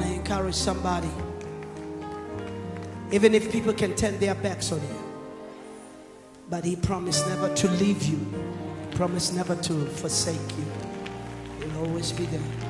want to encourage somebody. Even if people can turn their backs on you. But he promised never to leave you. He promised never to forsake you. He'll always be there.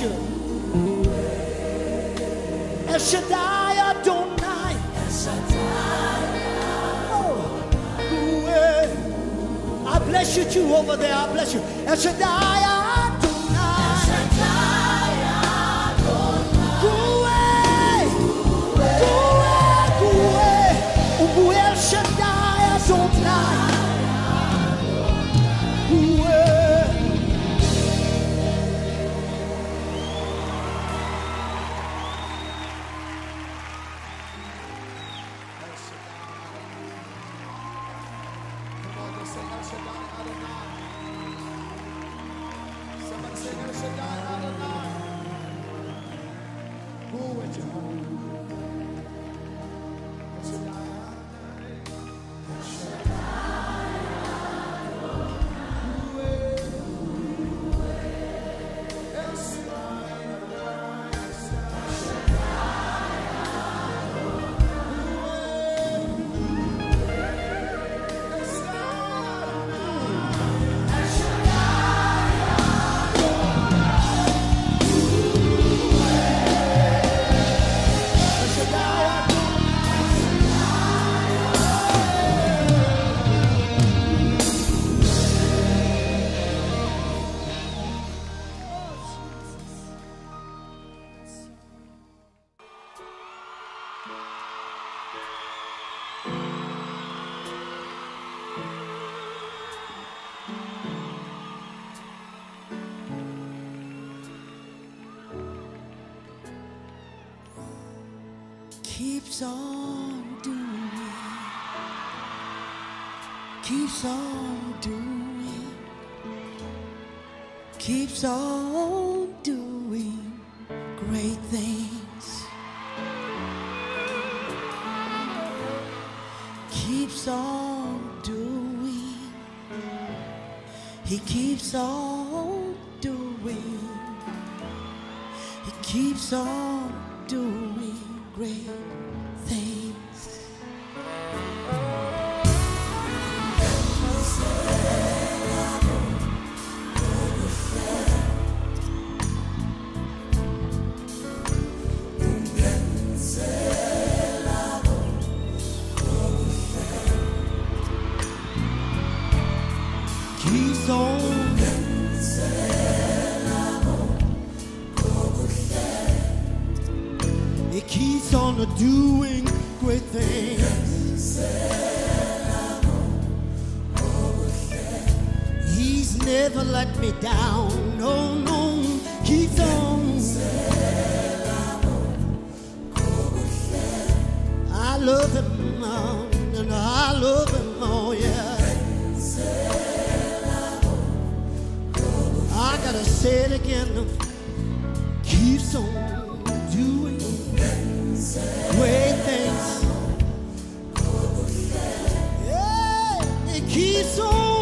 You. El Shaddai Adonai. Oh, I bless you too over there. I bless you. El Shaddai Adonai. On doing, keeps on doing great things, keeps on doing, he keeps on doing. He keeps on on. I love him, oh, and I love him, oh yeah. I gotta say it again keeps on doing great things. Yeah, it keeps on,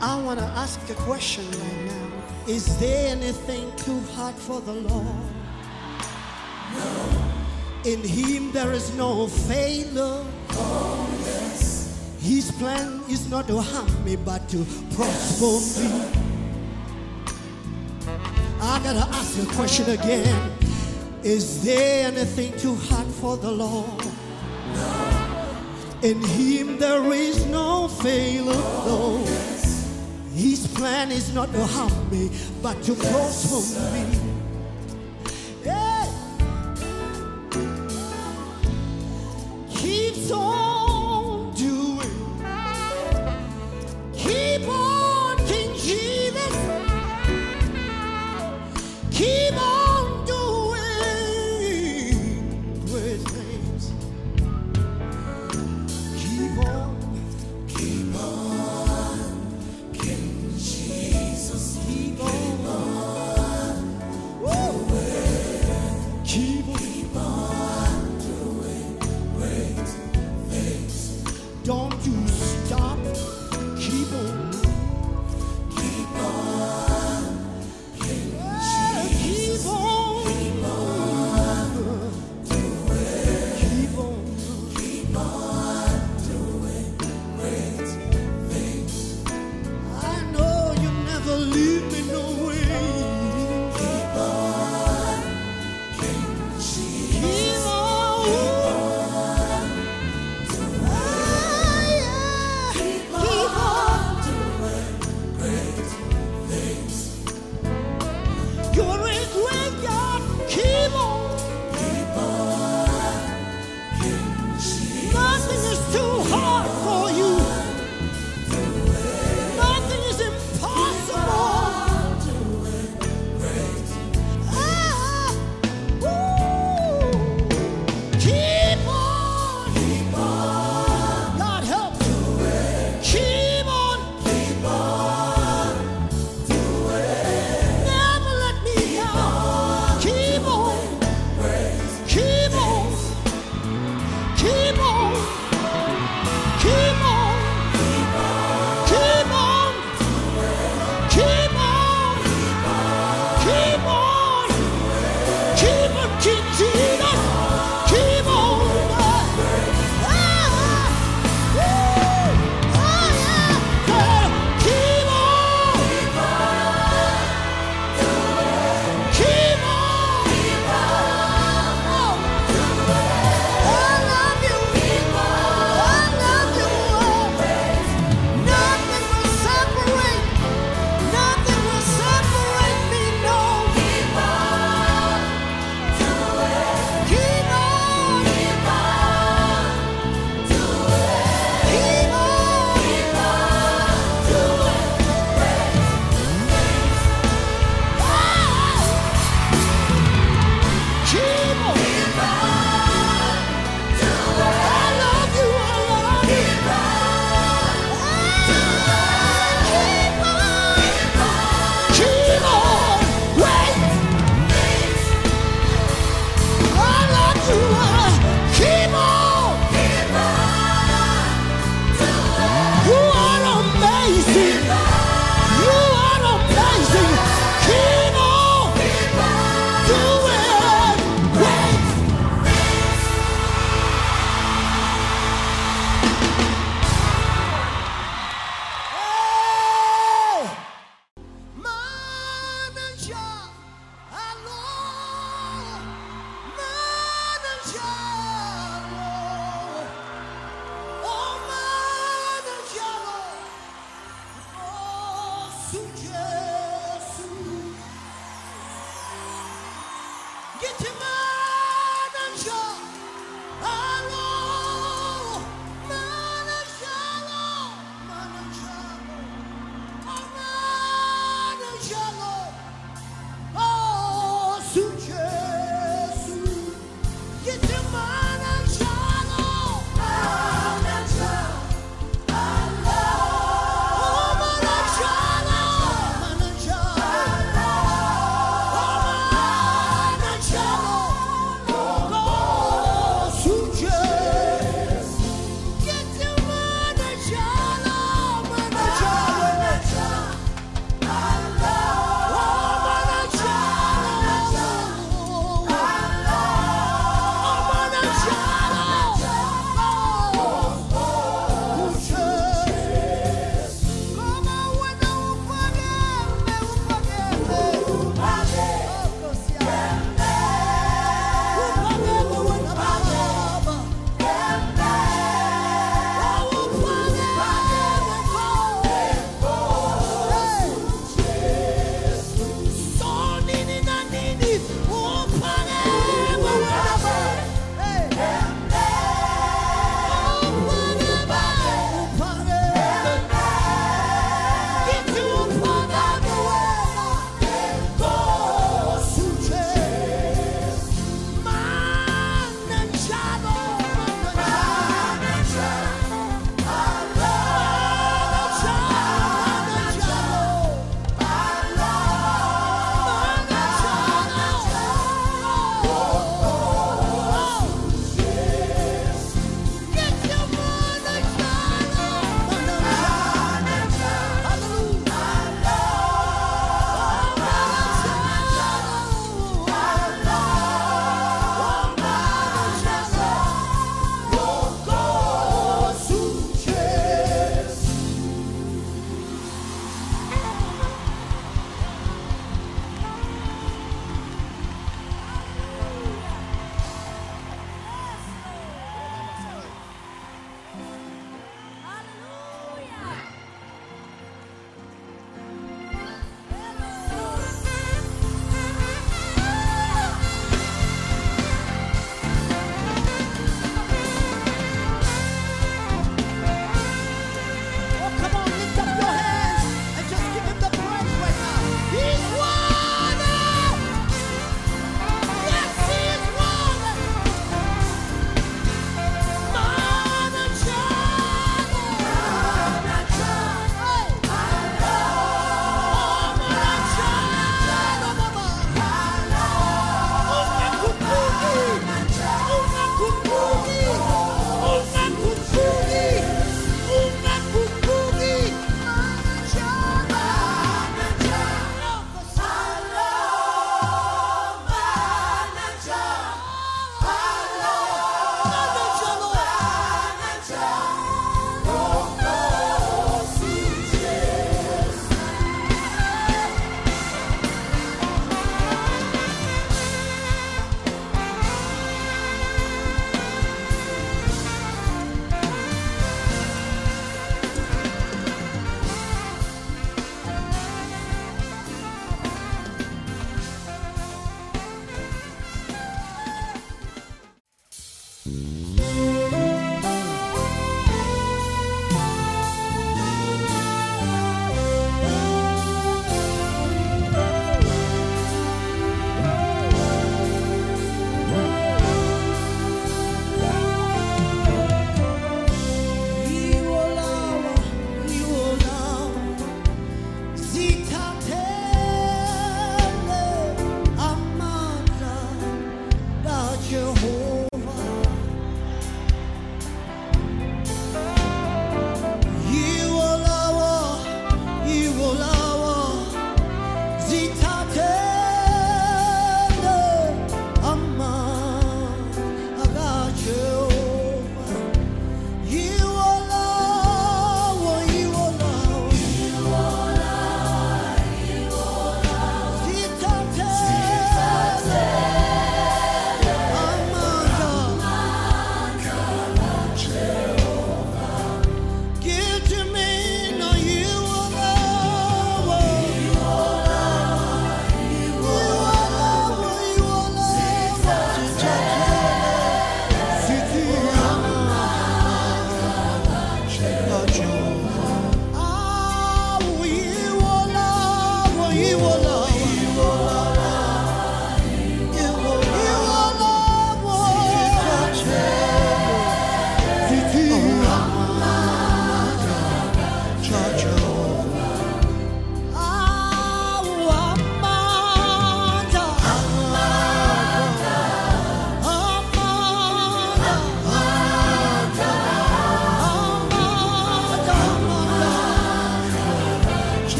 I want to ask a question right now. Is there anything too hard for the Lord? No. In Him there is no failure. Oh, yes. His plan is not to harm me, but to prosper yes. me. I gotta ask a question again. Is there anything too hard for the Lord? No. In Him there is no failure. Oh, no. His plan is not to harm me, but to prosper me.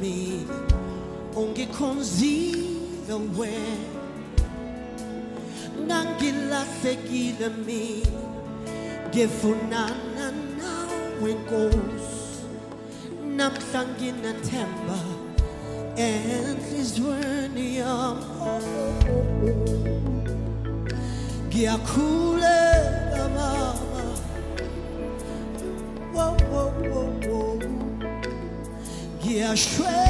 me. Ongekonziwe nangilahlekile ngifunana nawe nkosi. Namhla nginathemba enhlizweni yam. Ngiyakhula. achou.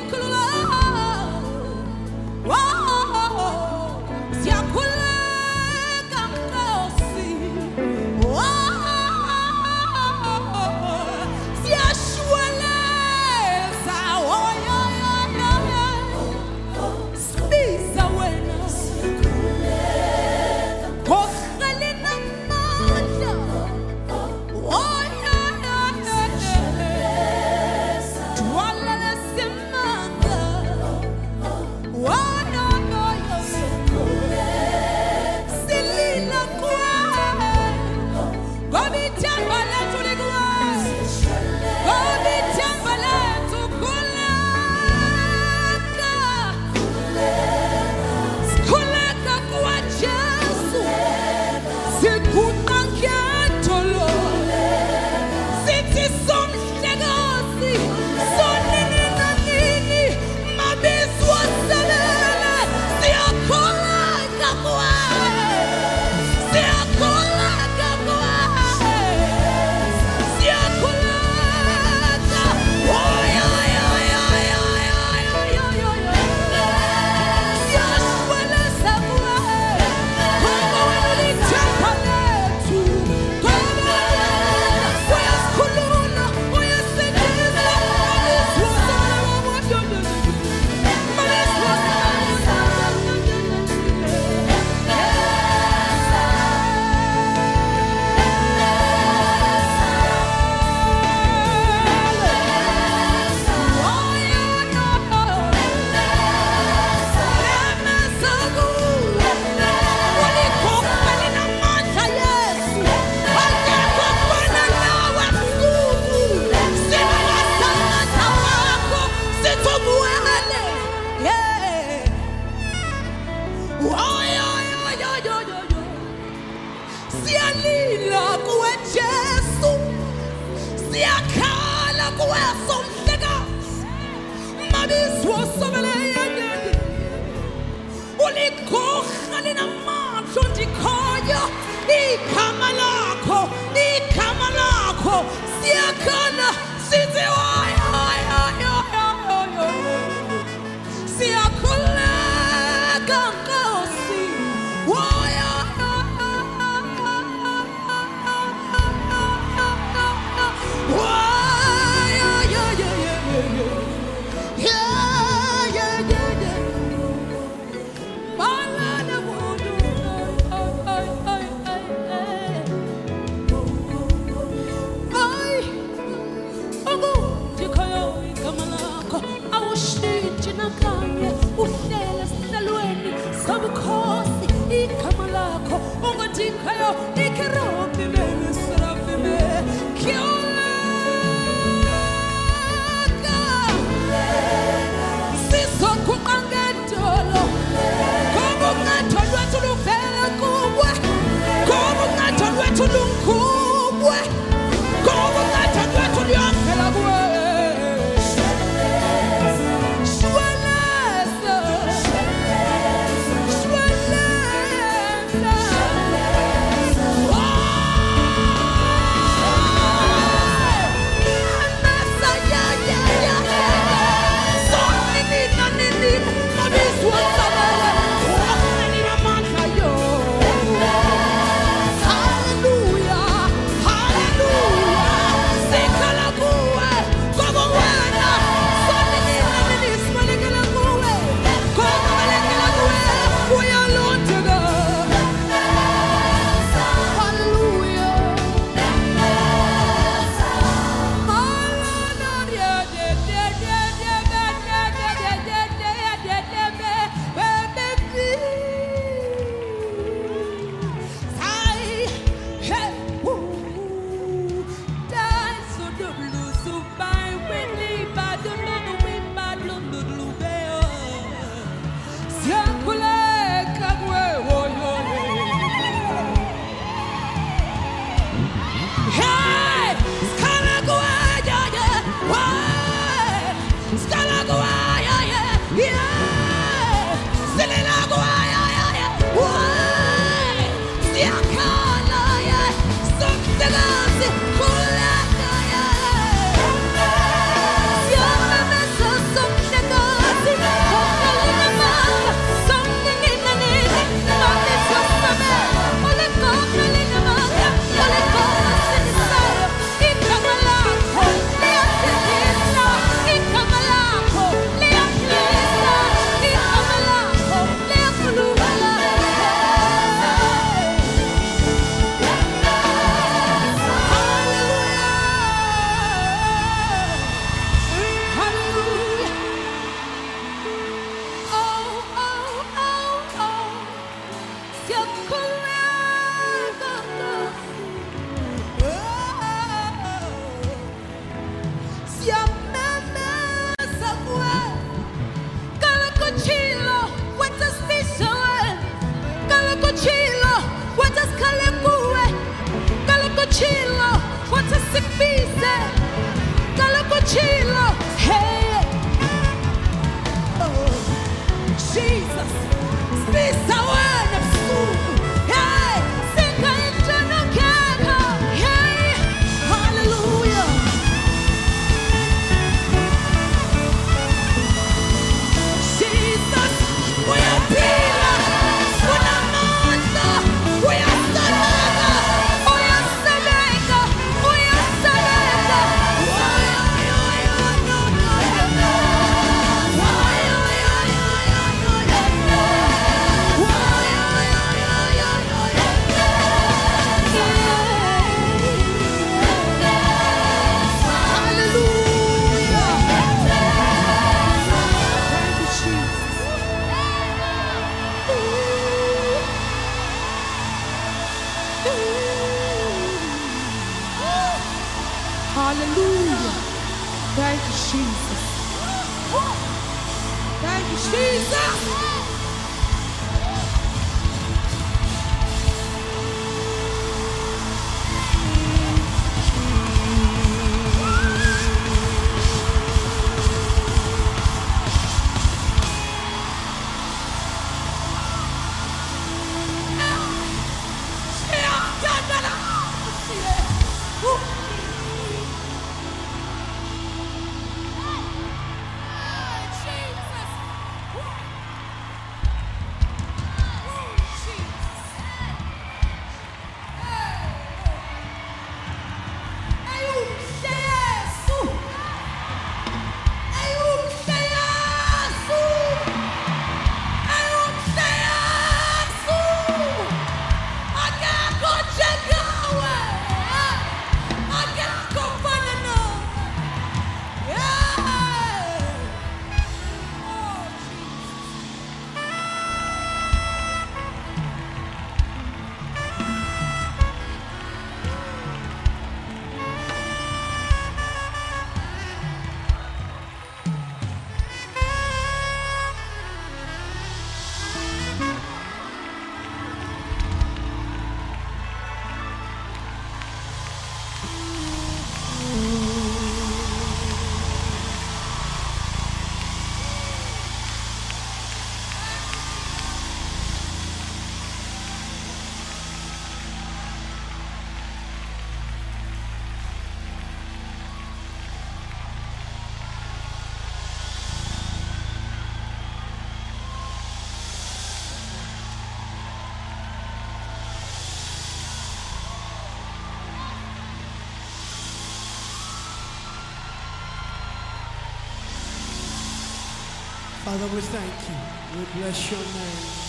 Father, we thank you. We bless your name.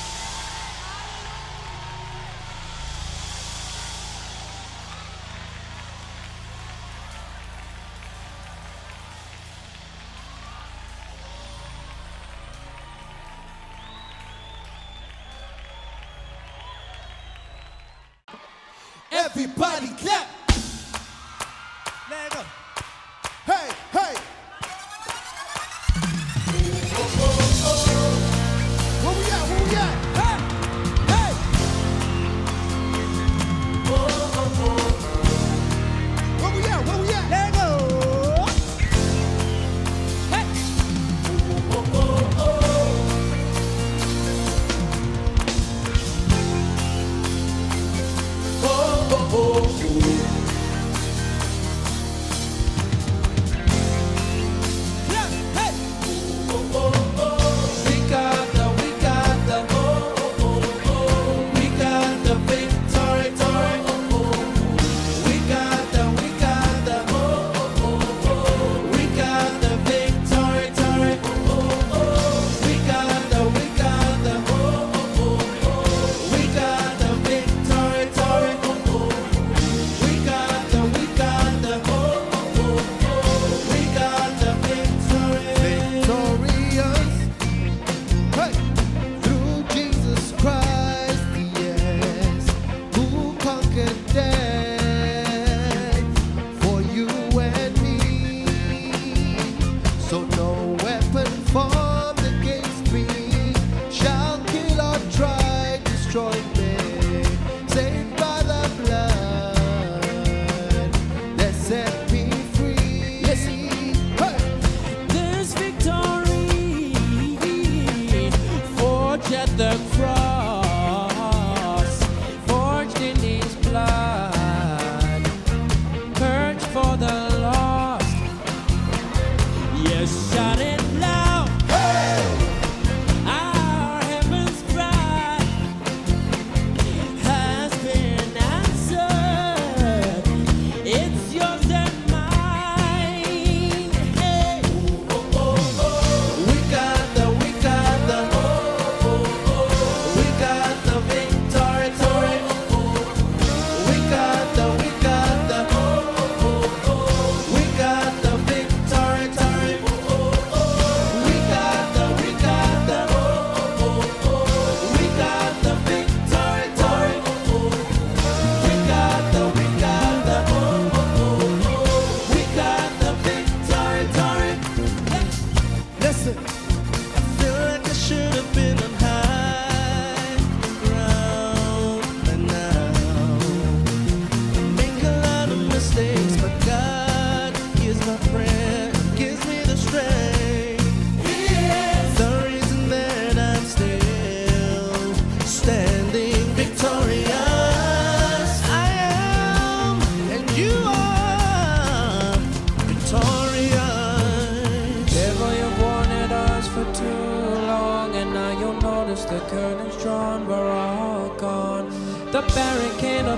Everybody clap.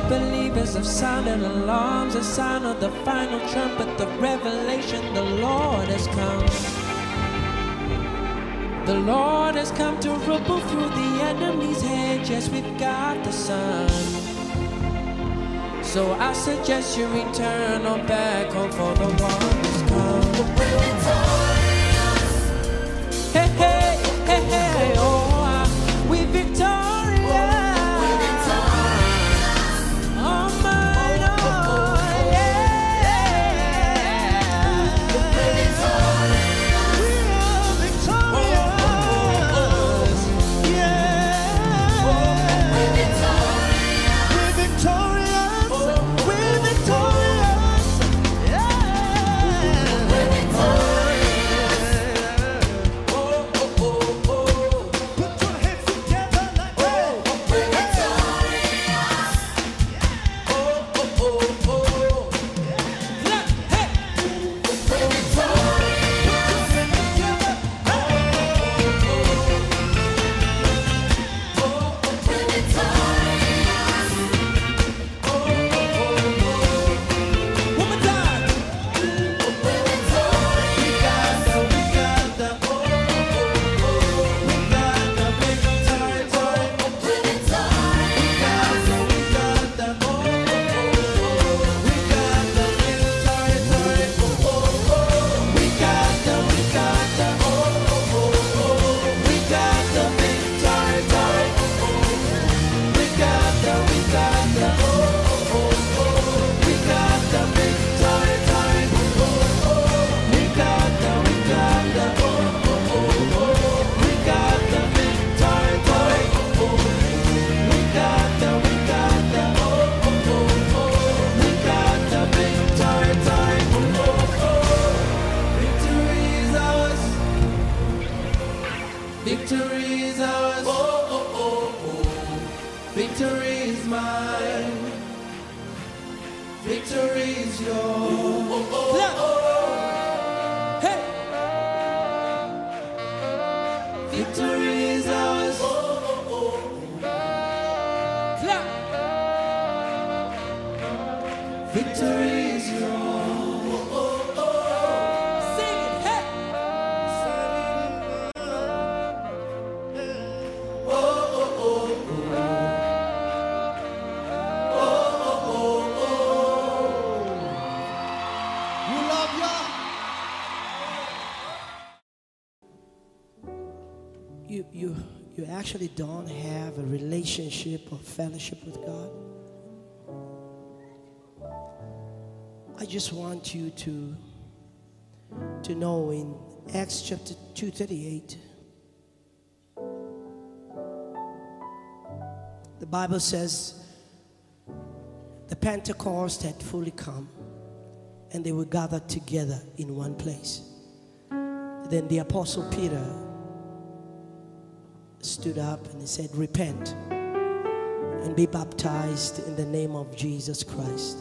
believers have sounded alarms, the sound of the final trumpet, the revelation the Lord has come. The Lord has come to ripple through the enemy's hedge, yes, we've got the sun. So I suggest you return on back home for the ones has come. Victory is mine. Victory is yours. Actually don't have a relationship or fellowship with God. I just want you to, to know in Acts chapter 238, the Bible says the Pentecost had fully come and they were gathered together in one place. Then the Apostle Peter stood up and he said, Repent and be baptized in the name of Jesus Christ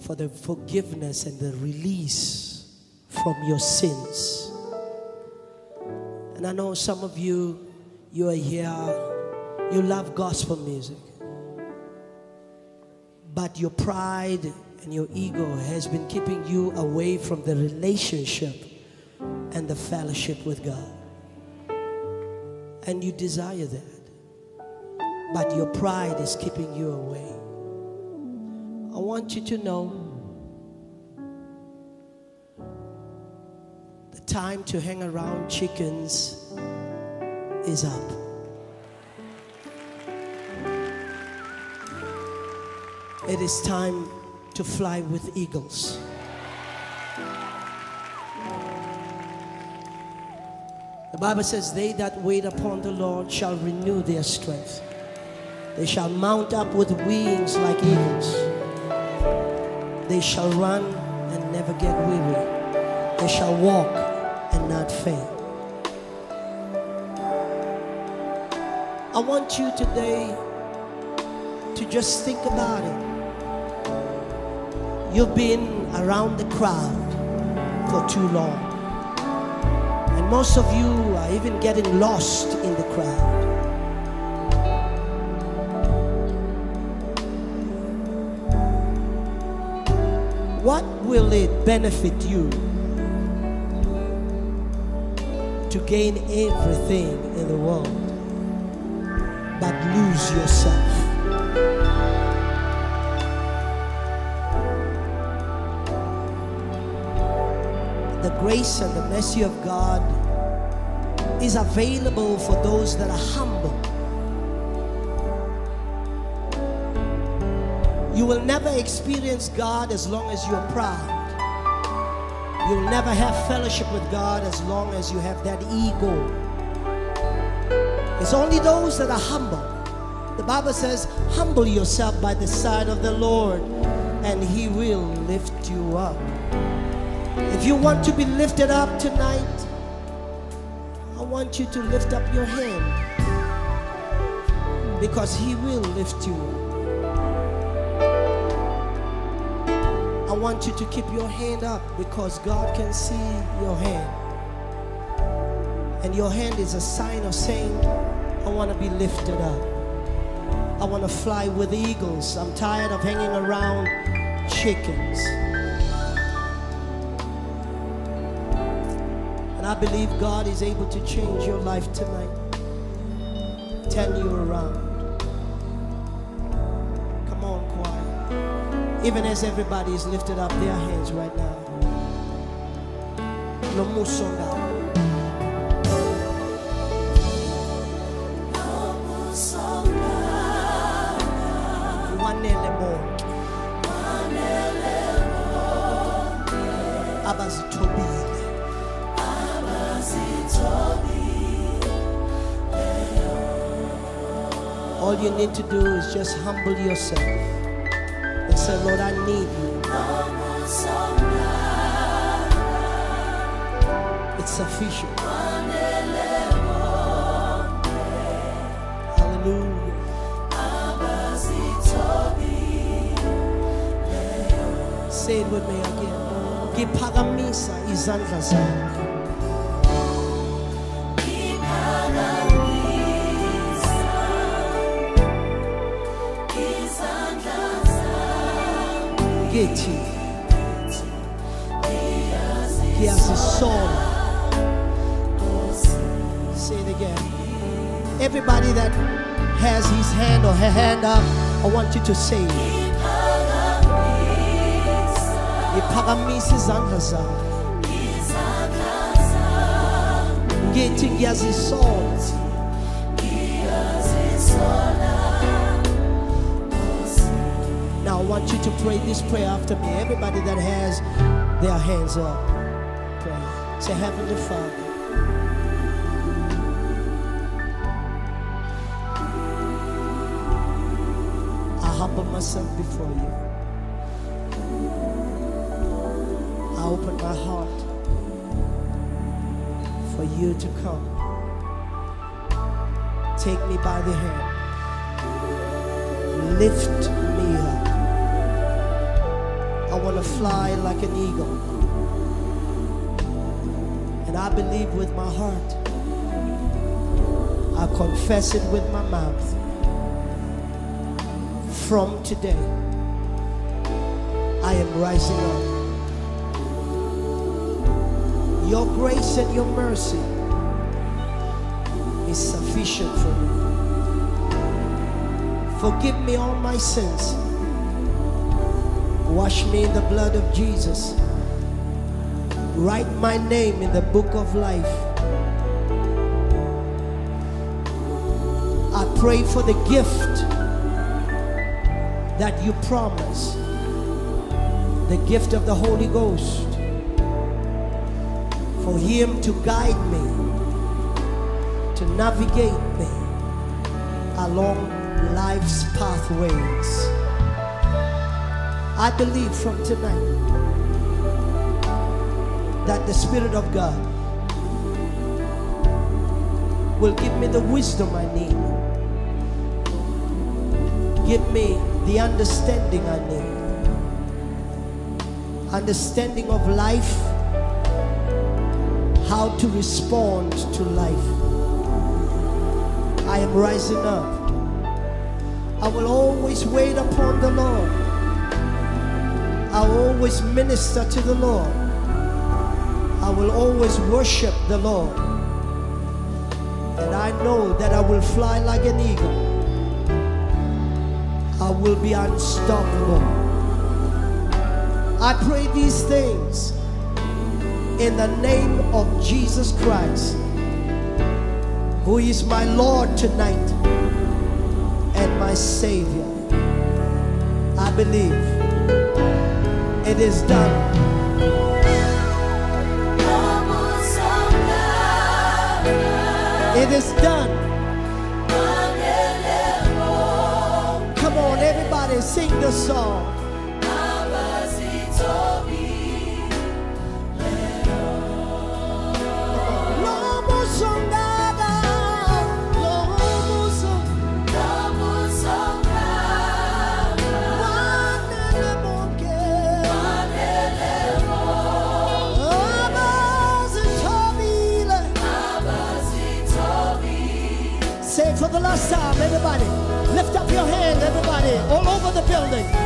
for the forgiveness and the release from your sins. And I know some of you, you are here, you love gospel music, but your pride and your ego has been keeping you away from the relationship and the fellowship with God and you desire that. But your pride is keeping you away. I want you to know the time to hang around chickens is up. It is time to fly with eagles. The Bible says, They that wait upon the Lord shall renew their strength. They shall mount up with wings like eagles. They shall run and never get weary. They shall walk and not faint. I want you today to just think about it. You've been around the crowd for too long. And most of you are even getting lost in the crowd. What will it benefit you to gain everything in the world but lose yourself? Grace and the mercy of God is available for those that are humble. You will never experience God as long as you're proud. You'll never have fellowship with God as long as you have that ego. It's only those that are humble. The Bible says, Humble yourself by the side of the Lord, and He will lift you up. If you want to be lifted up tonight, I want you to lift up your hand because He will lift you up. I want you to keep your hand up because God can see your hand. And your hand is a sign of saying, I want to be lifted up. I want to fly with eagles. I'm tired of hanging around chickens. And I believe God is able to change your life tonight, turn you around. Come on, choir. Even as everybody is lifted up their hands right now. you need to do is just humble yourself and say, Lord, I need you. It's sufficient. Hallelujah. Say it with me again. Gipagamisa izandla zami. I want you to say. Ngiphakamisa izandla zakho. Ngithi. Now I want you to pray this prayer after me. Everybody that has their hands up, pray. Say, Heavenly Father. Humble myself before you. I open my heart for you to come. Take me by the hand. Lift me up. I want to fly like an eagle. And I believe with my heart. I confess it with my mouth. From today, I am rising up. Your grace and your mercy is sufficient for me. Forgive me all my sins. Wash me in the blood of Jesus. Write my name in the book of life. I pray for the gift that you promise the gift of the Holy Ghost for Him to guide me, to navigate me along life's pathways. I believe from tonight that the Spirit of God will give me the wisdom I need. Give me the understanding I need. Understanding of life, how to respond to life. I am rising up. I will always wait upon the Lord. I will always minister to the Lord. I will always worship the Lord. And I know that I will fly like an eagle. I will be unstoppable. I pray these things in the name of Jesus Christ, who is my Lord tonight and my Savior. I believe it is done. It is done. Sing the song. For the last time, everybody. The building.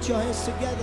Put your hands together.